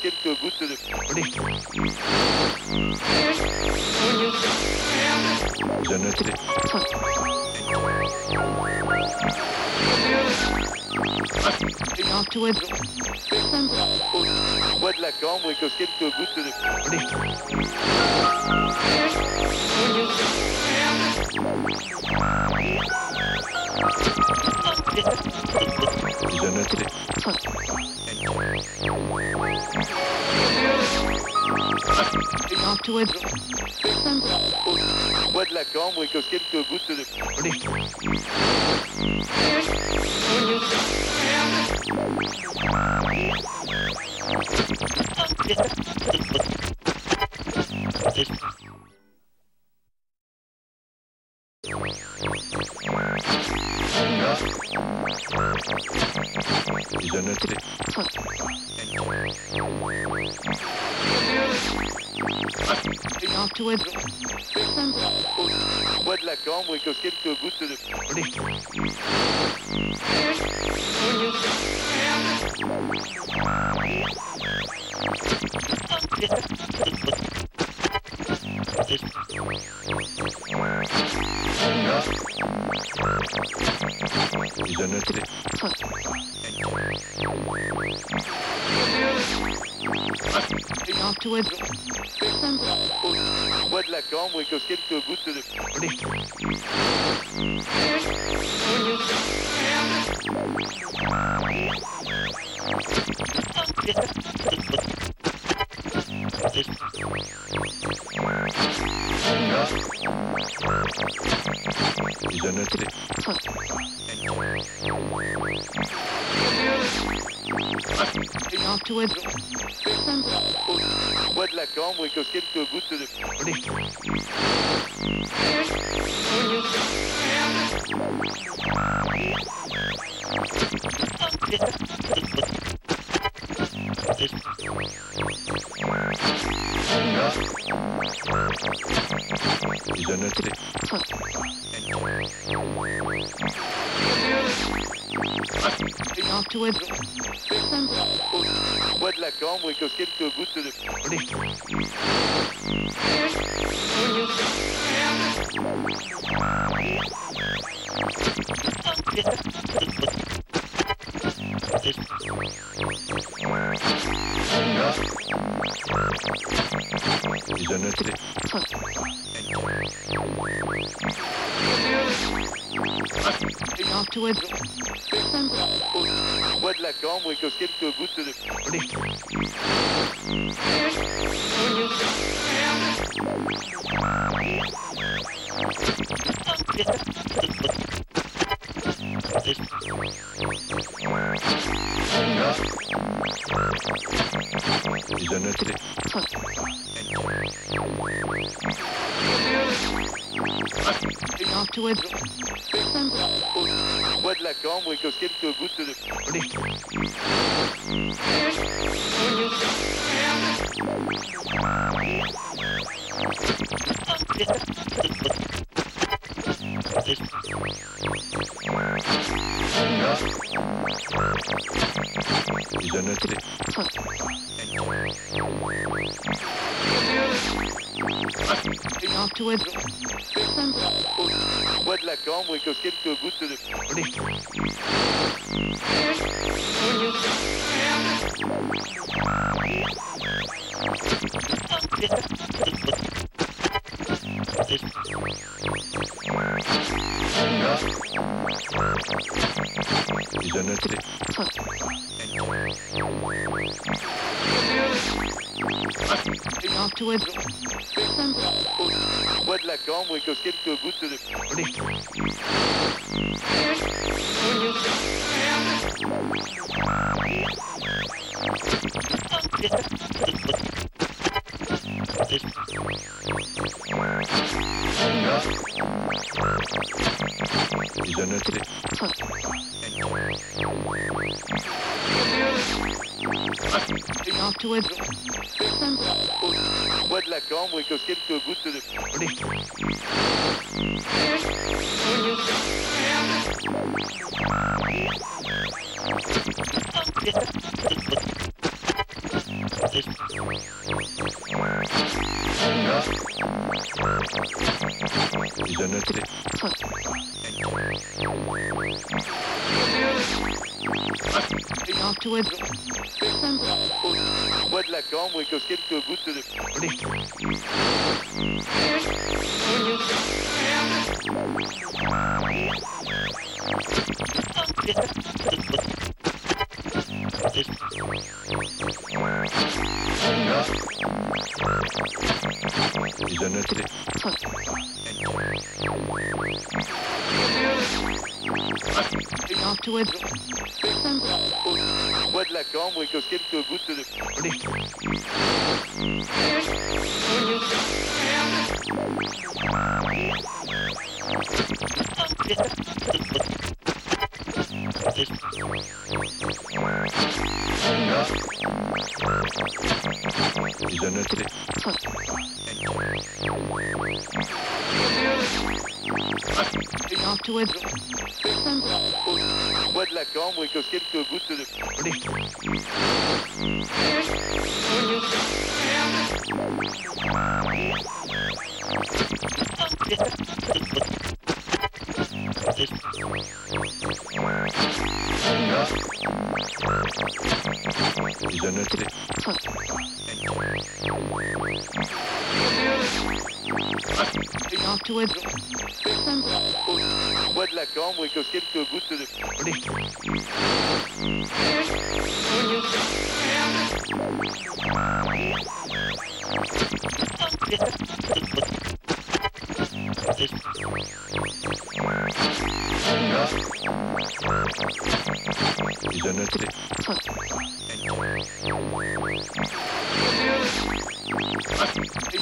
quelques gouttes de... bien noté. Afterwards, bois de la cambre et que quelques gouttes de... Bien bois de la cambre et que quelques gouttes de... Bien afterwards, bois de la cambre et que quelques gouttes de... que quelques gouttes de... De la cambre et que quelques gouttes de... quelques gouttes de... de la cambre et que quelques gouttes de... Afterwards, bois de la cambre et que quelques gouttes de... Noté. Et que quelques gouttes de... Afterwards, bois de la cambre et que quelques gouttes de... Noté. De la cambre et que quelques gouttes de... quelques gouttes de... Je noterai. afterwards, Bois de la cambre et que quelques gouttes de... Je noterai. Et que quelques gouttes de... Bois de la cambre et que quelques gouttes de... Noterai.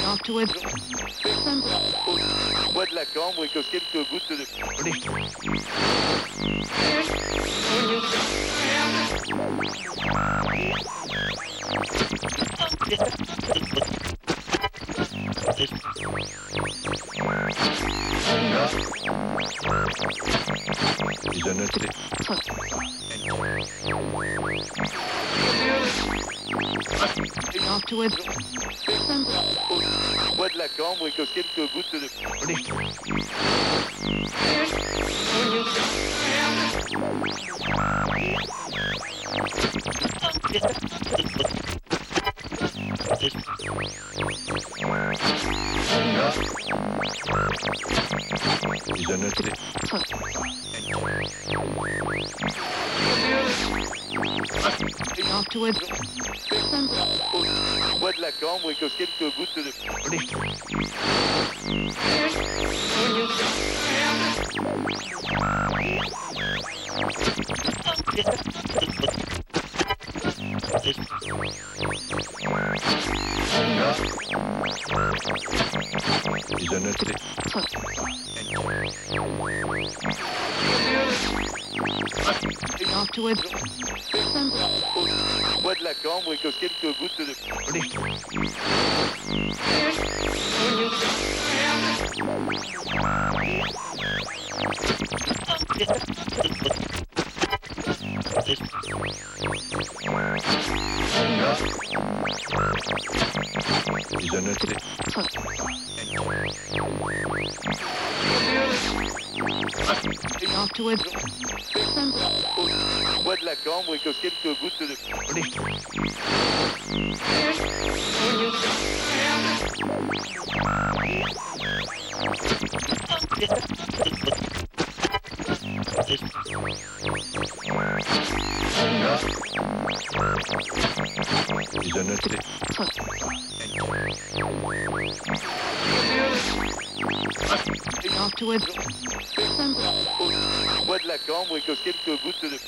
afterwards, Bois de la cambre et que quelques gouttes de... afterwards, Bois de la cambre et que quelques gouttes de... Je noterai. Bois de la cambre et que quelques gouttes de... Bois de la cambre et que quelques gouttes de... Bois de la cambre et que quelques gouttes de... Noterai. afterwards, Bois de la cambre et que quelques gouttes de...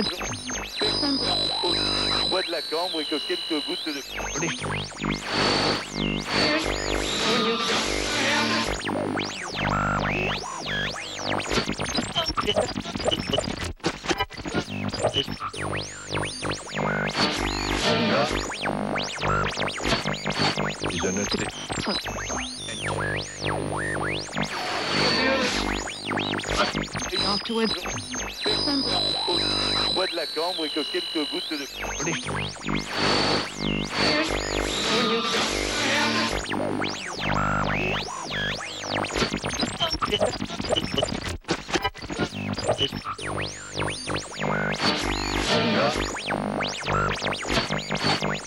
afterwards, Bois de la cambre et que quelques gouttes de... Afterwards, Au bois de la cambre et que quelques gouttes de...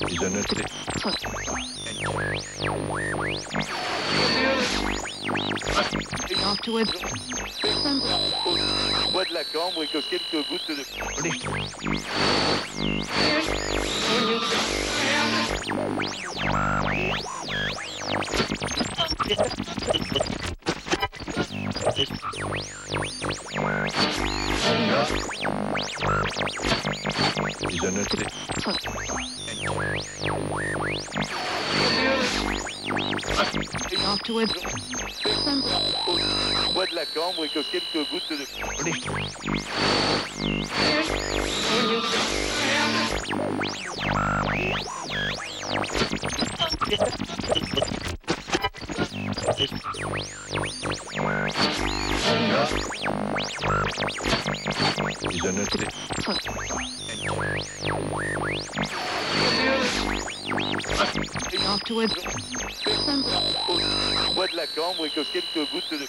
Isonoté. afterwards, Au Au bois de la cambre et que quelques gouttes de... Au bois de la cambre et que quelques gouttes de...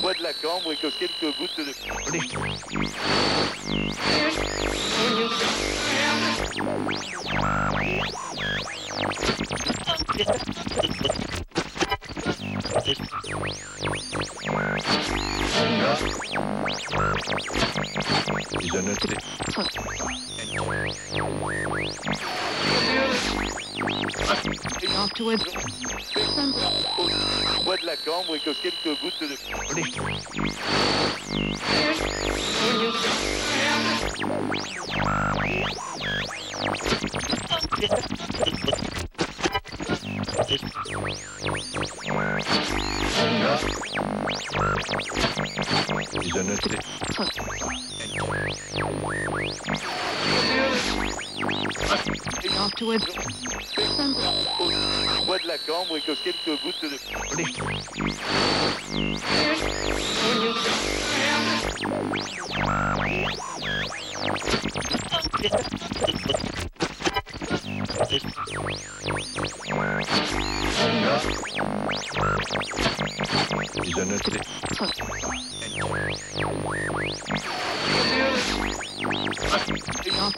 bois de la cambre et que quelques gouttes de... quelques gouttes de... Afterwards, Au bois de la cambre et que quelques gouttes de...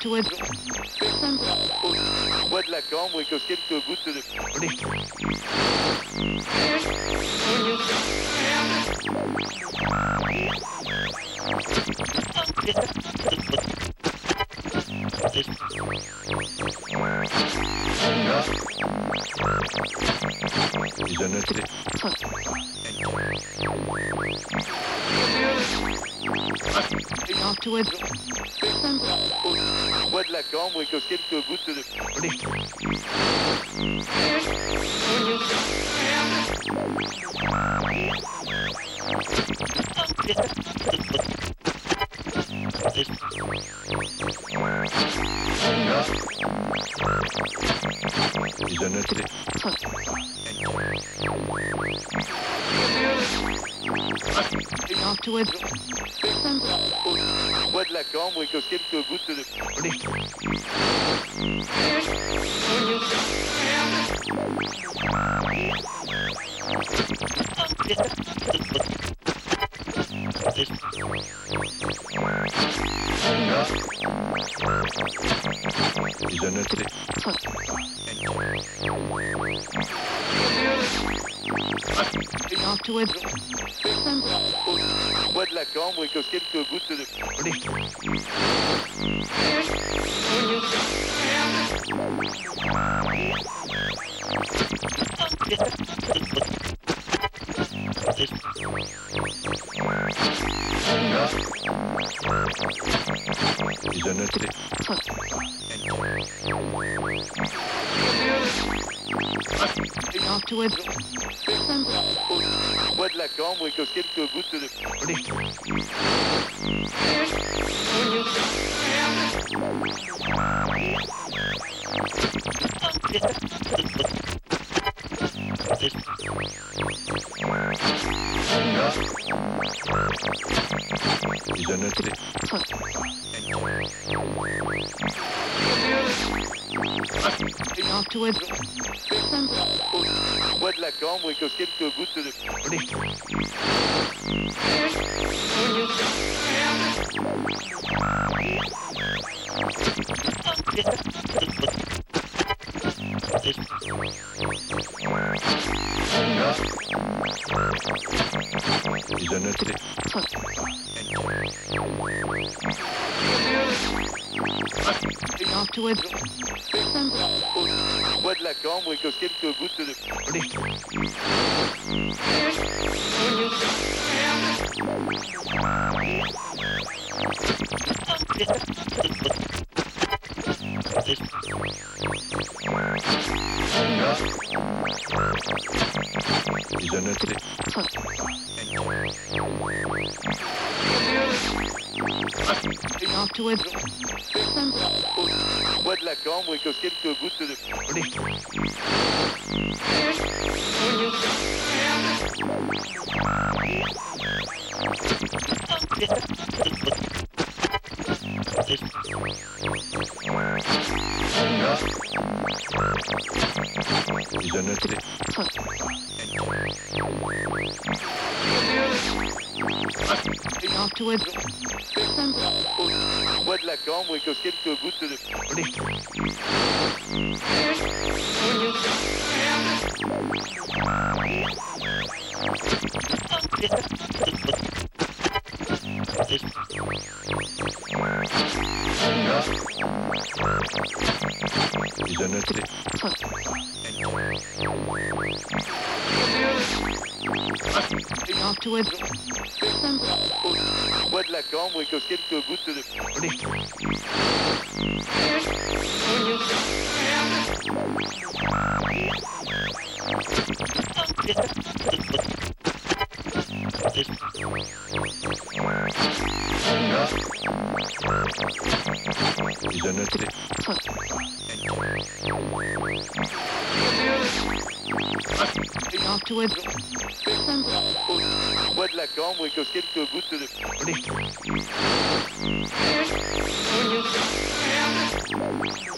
Au bois de la cambre et que quelques gouttes de... quelques gouttes de... Au bois de la cambre et que quelques gouttes de... Au bois de la cambre et que quelques gouttes de... Bois de la cambre et que quelques gouttes de... Afterwards. Au bois de la cambre et que quelques gouttes de... Et que quelques gouttes de... Je bois de la cambre et que quelques gouttes de... Au bois de la cambre et que quelques gouttes de... Je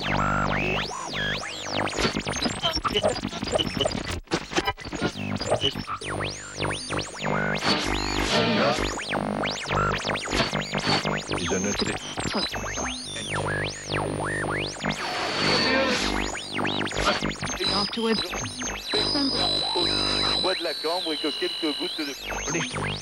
quelques gouttes de...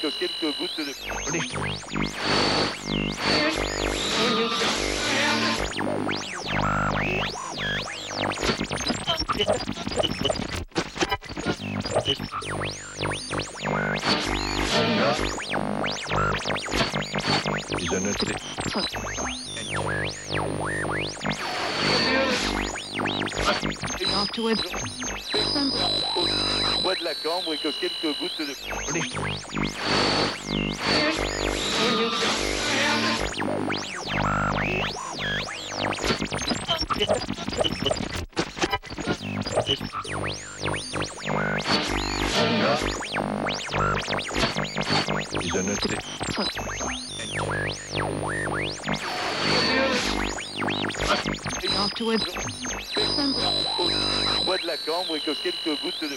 que quelques gouttes de... Bois de la cambre et que quelques gouttes de... bois de la cambre et que quelques gouttes de...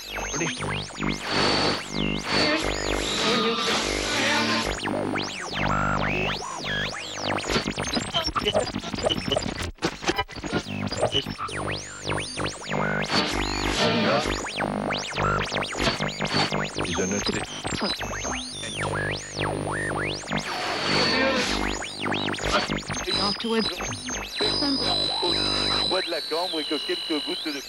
Isonoté. Afterwards, Au bois de la cambre et que quelques gouttes de...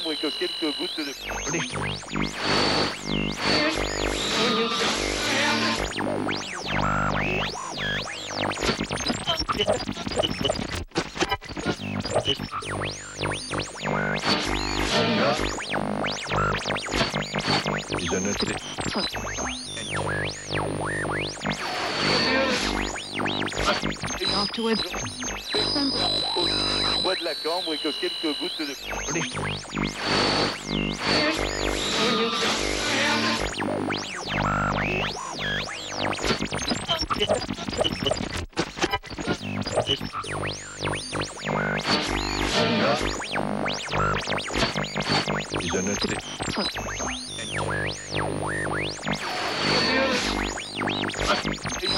cambre et que quelques gouttes de... Cambre et que quelques gouttes de...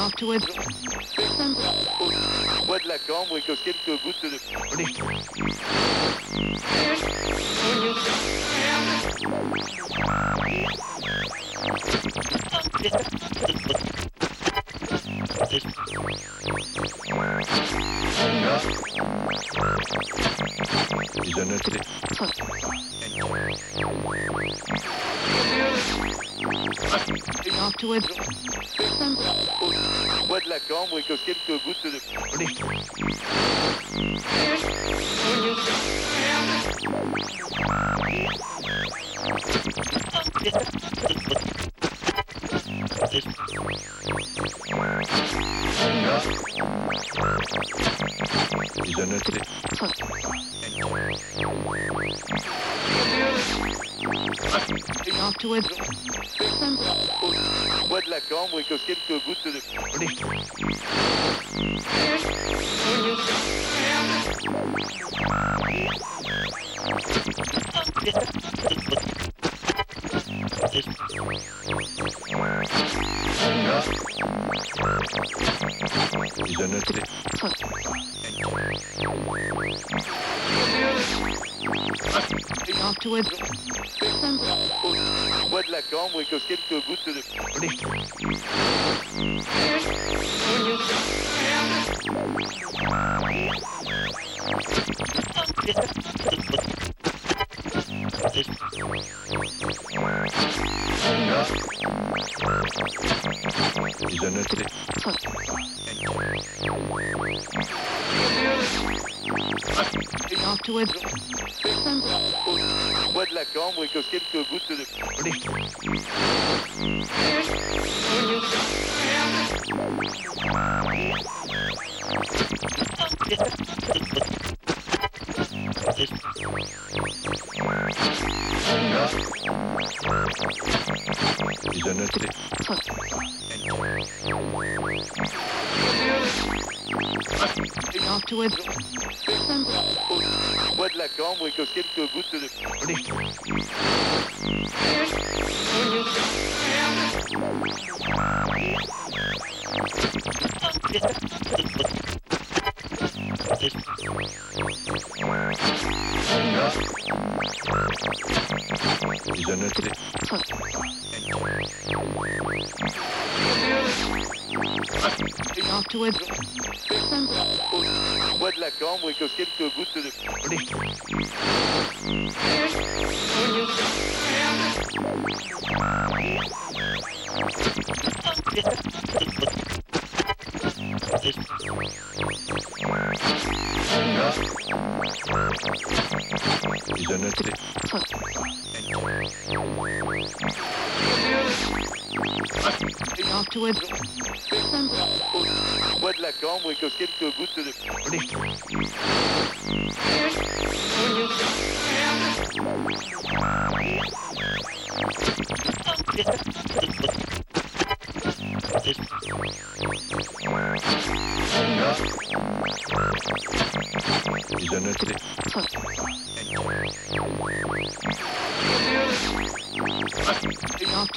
Afterwards, quelques gouttes de... afterwards, Au bois de la cambre et que quelques gouttes de... De et que quelques gouttes de... bois de la cambre et que quelques gouttes de... Afterwards, Bois de la cambre et que quelques gouttes de... Isonoté. afterwards, Bois de la cambre et que quelques gouttes de...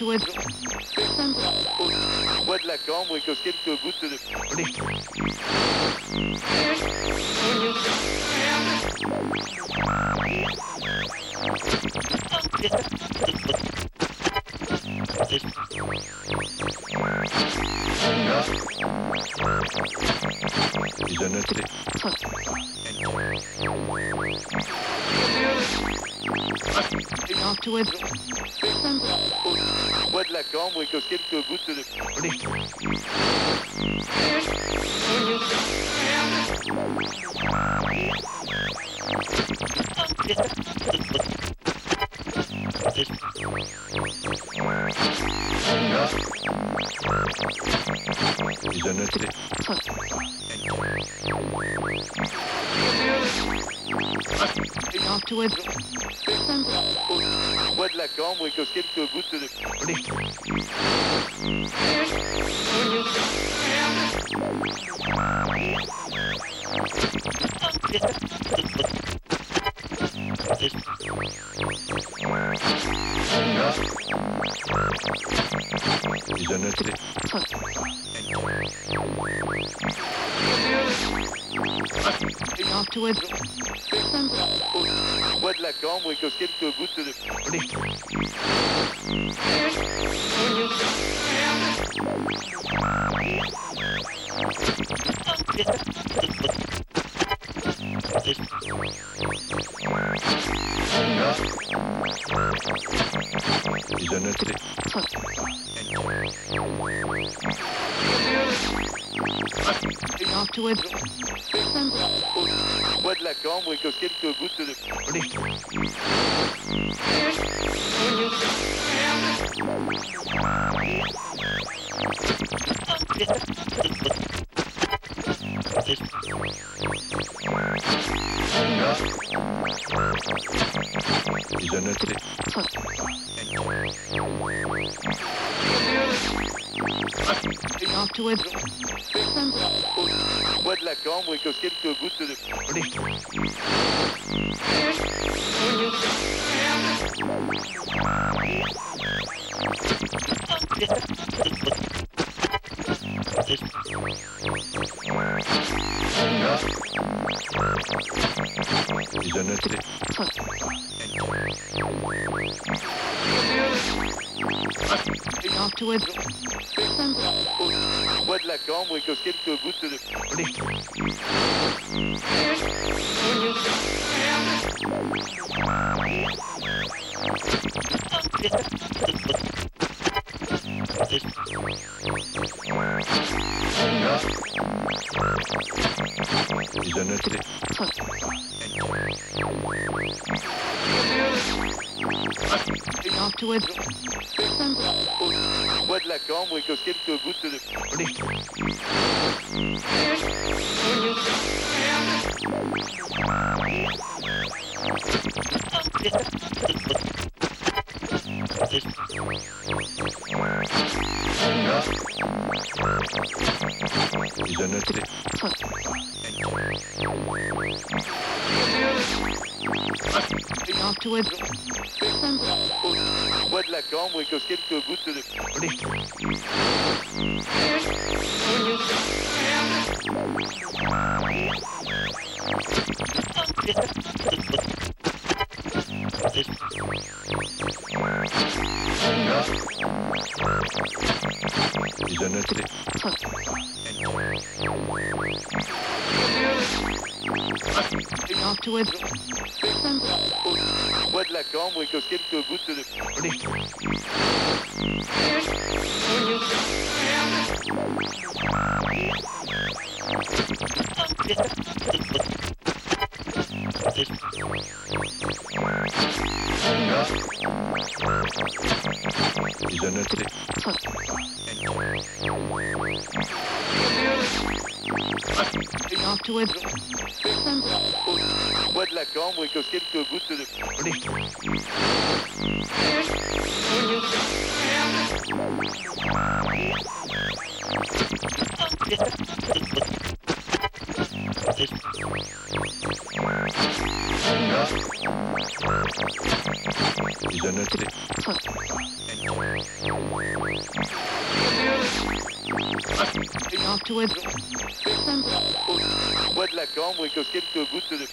Bois cambre et que quelques gouttes de... Isonoté. afterwards, Bois de la cambre et que quelques gouttes de... afterwards, Bois de la cambre et que quelques gouttes de... Bois de la cambre et que quelques gouttes de... Isonoté. afterwards, Bois de la cambre et que quelques gouttes de... afterwards, partout. Bois de la cambre et que quelques gouttes de la cambre et que quelques gouttes de... Au bois de la cambre et que quelques gouttes de...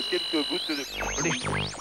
quelques gouttes de...